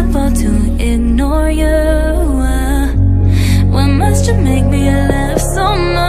impossible to ignore you Why must you make me laugh so much?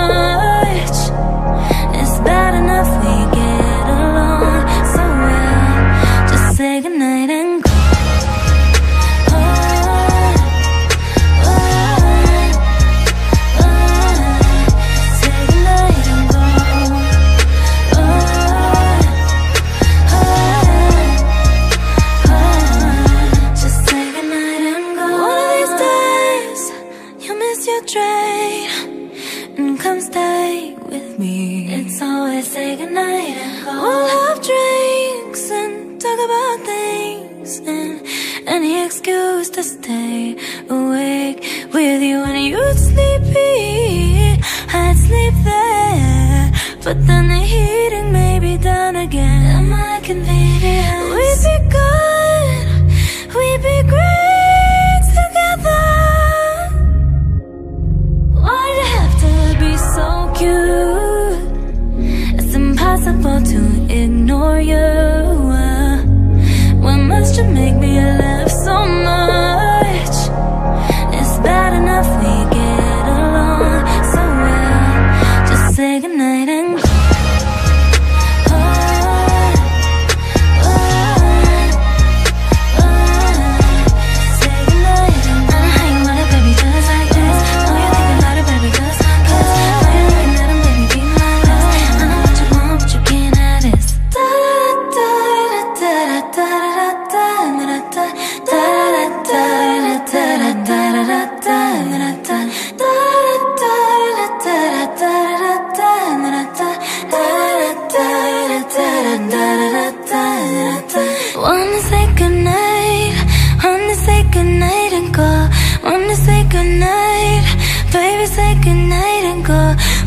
come stay with me. It's always say goodnight and go. We'll have drinks and talk about things and any excuse to stay awake with you. And you'd sleepy, I'd sleep there, but then the heating may be done again. Am I convenient?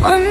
One